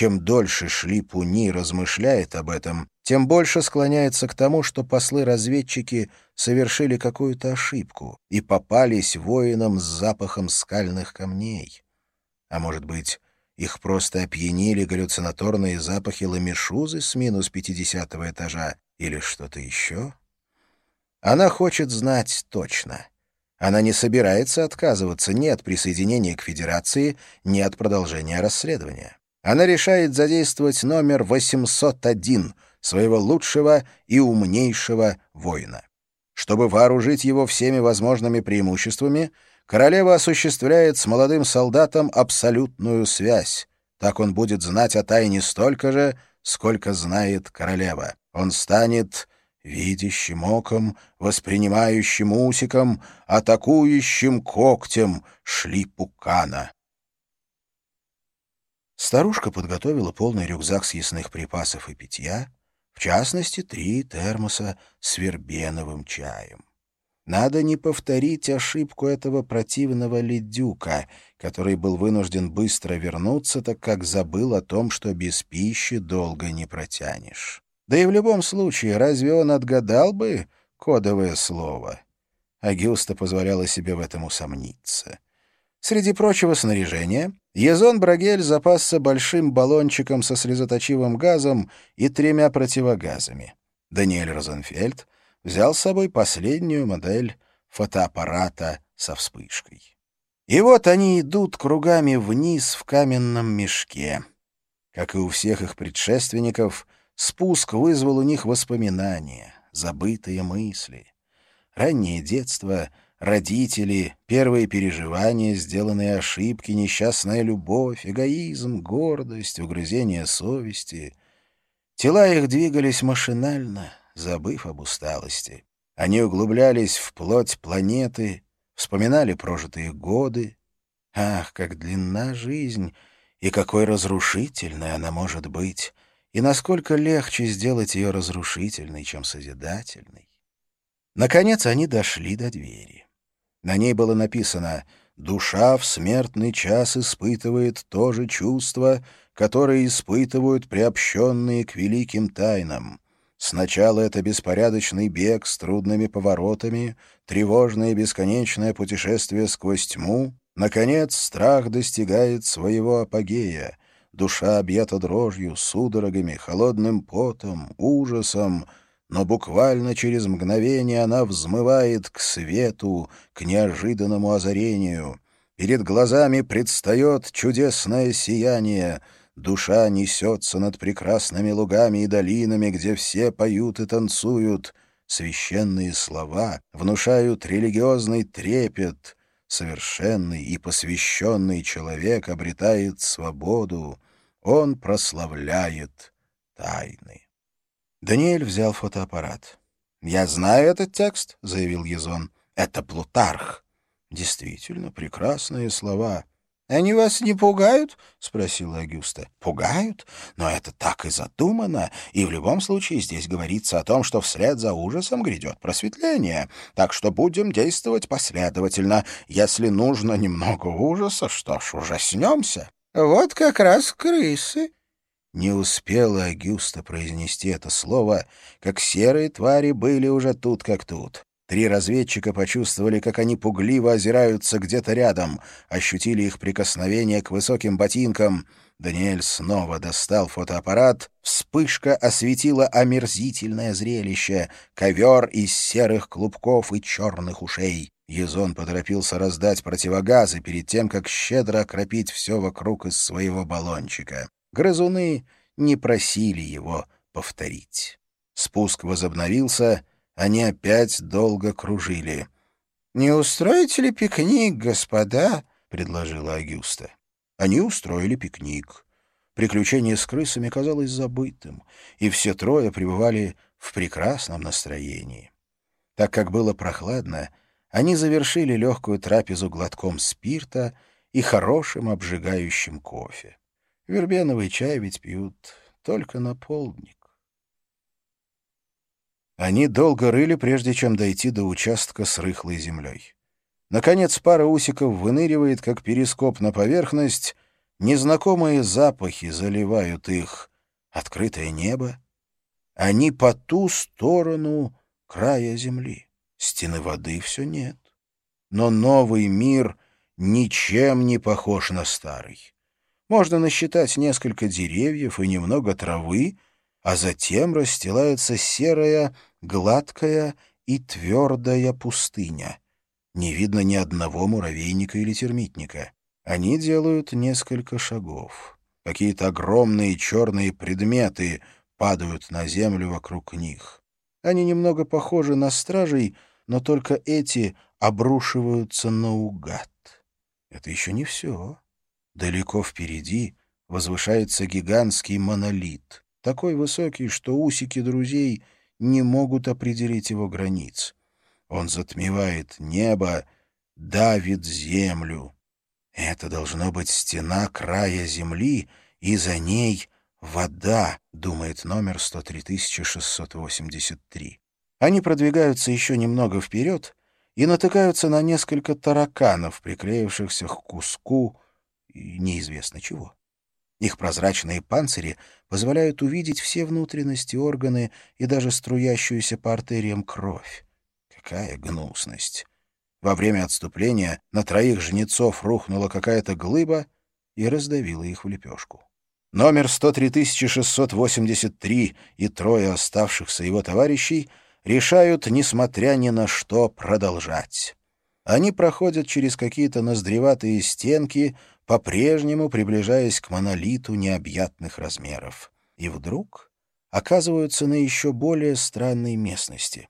чем дольше шли Пуни размышляет об этом, тем больше склоняется к тому, что послы-разведчики совершили какую-то ошибку и попались воинам с запахом скальных камней. А может быть, их просто опьянили галлюцинаторные запахи ламешузы с минус пятидесятого этажа или что-то еще? Она хочет знать точно. Она не собирается отказываться ни от присоединения к Федерации, ни от продолжения расследования. Она решает задействовать номер 801 своего лучшего и умнейшего воина. Чтобы вооружить его всеми возможными преимуществами, королева осуществляет с молодым солдатом абсолютную связь. Так он будет знать о тайне столько же, сколько знает королева. Он станет видящим оком, воспринимающим усиком, атакующим когтем шлипукана. Старушка подготовила полный рюкзак съестных припасов и питья, в частности, три термоса с вербеновым чаем. Надо не повторить ошибку этого противного ледюка, который был вынужден быстро вернуться, так как забыл о том, что без пищи долго не протянешь. Да и в любом случае, разве он отгадал бы кодовое слово? Агюста позволяла себе в этом усомниться. Среди прочего снаряжения Езон Брагель запасся большим баллончиком со слезоточивым газом и тремя противогазами. Даниэль Розенфельд взял с собой последнюю модель фотоаппарата со вспышкой. И вот они идут кругами вниз в каменном мешке. Как и у всех их предшественников, спуск вызвал у них воспоминания, забытые мысли. Раннее детство — родители, первые переживания, сделанные ошибки, несчастная любовь, эгоизм, гордость, угрызение совести. Тела их двигались машинально, забыв об усталости. Они углублялись в плоть планеты, вспоминали прожитые годы. Ах, как длинна жизнь, и какой разрушительной она может быть, и насколько легче сделать ее разрушительной, чем созидательной. Наконец они дошли до двери. На ней было написано «Душа в смертный час испытывает то же чувство, которое испытывают приобщенные к великим тайнам». Сначала это беспорядочный бег с трудными поворотами, тревожное бесконечное путешествие сквозь тьму. Наконец, страх достигает своего апогея. Душа объята дрожью, судорогами, холодным потом, ужасом — но буквально через мгновение она взмывает к свету, к неожиданному озарению. Перед глазами предстает чудесное сияние. Душа несется над прекрасными лугами и долинами, где все поют и танцуют. Священные слова внушают религиозный трепет. Совершенный и посвященный человек обретает свободу. Он прославляет тайны. Даниэль взял фотоаппарат. «Я знаю этот текст», — заявил Езон. «Это Плутарх». «Действительно, прекрасные слова». «Они вас не пугают?» — спросила Агюста. «Пугают? Но это так и задумано, и в любом случае здесь говорится о том, что вслед за ужасом грядет просветление. Так что будем действовать последовательно. Если нужно немного ужаса, что ж, ужаснемся». «Вот как раз крысы», не успела Агюста произнести это слово, как серые твари были уже тут как тут. Три разведчика почувствовали, как они пугливо озираются где-то рядом, ощутили их прикосновение к высоким ботинкам. Даниэль снова достал фотоаппарат. Вспышка осветила омерзительное зрелище — ковер из серых клубков и черных ушей. Езон поторопился раздать противогазы перед тем, как щедро окропить все вокруг из своего баллончика. Грызуны не просили его повторить. Спуск возобновился, они опять долго кружили. «Не устроите ли пикник, господа?» — предложила Агюста. Они устроили пикник. Приключение с крысами казалось забытым, и все трое пребывали в прекрасном настроении. Так как было прохладно, они завершили легкую трапезу глотком спирта и хорошим обжигающим кофе. Вербеновый чай ведь пьют только на полдник. Они долго рыли, прежде чем дойти до участка с рыхлой землей. Наконец пара усиков выныривает, как перископ на поверхность, Незнакомые запахи заливают их. Открытое небо. Они по ту сторону края земли. Стены воды все нет. Но новый мир ничем не похож на старый. Можно насчитать несколько деревьев и немного травы, а затем расстилается серая, гладкая и твердая пустыня. Не видно ни одного муравейника или термитника. Они делают несколько шагов. Какие-то огромные черные предметы падают на землю вокруг них. Они немного похожи на стражей, но только эти обрушиваются наугад. Это еще не все. Далеко впереди возвышается гигантский монолит, такой высокий, что усики друзей не могут определить его границ. Он затмевает небо, давит землю. Это должно быть стена края земли, и за ней вода, думает номер 103683. Они продвигаются еще немного вперед и натыкаются на несколько тараканов, приклеившихся к куску неизвестно чего. Их прозрачные панцири позволяют увидеть все внутренности, органы и даже струящуюся по артериям кровь. Какая гнусность! Во время отступления на троих жнецов рухнула какая-то глыба и раздавила их в лепешку. Номер 103683 и трое оставшихся его товарищей решают, несмотря ни на что, продолжать. Они проходят через какие-то ноздреватые стенки, по-прежнему приближаясь к монолиту необъятных размеров. И вдруг оказываются на еще более странной местности.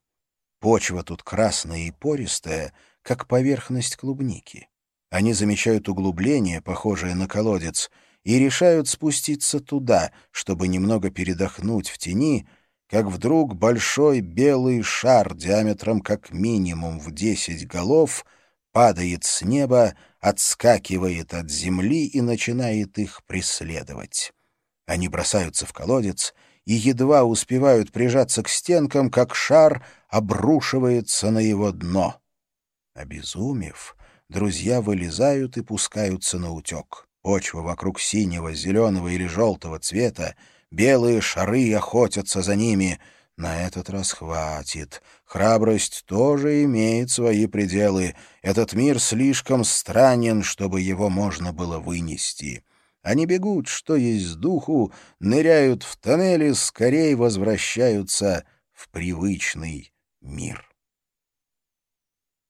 Почва тут красная и пористая, как поверхность клубники. Они замечают углубление, похожее на колодец, и решают спуститься туда, чтобы немного передохнуть в тени, как вдруг большой белый шар диаметром как минимум в десять голов падает с неба, отскакивает от земли и начинает их преследовать. Они бросаются в колодец и едва успевают прижаться к стенкам, как шар обрушивается на его дно. Обезумев, друзья вылезают и пускаются на утек. Почва вокруг синего, зеленого или желтого цвета, белые шары охотятся за ними. На этот раз хватит. Храбрость тоже имеет свои пределы. Этот мир слишком странен, чтобы его можно было вынести. Они бегут, что есть духу, ныряют в тоннели, скорее возвращаются в привычный мир.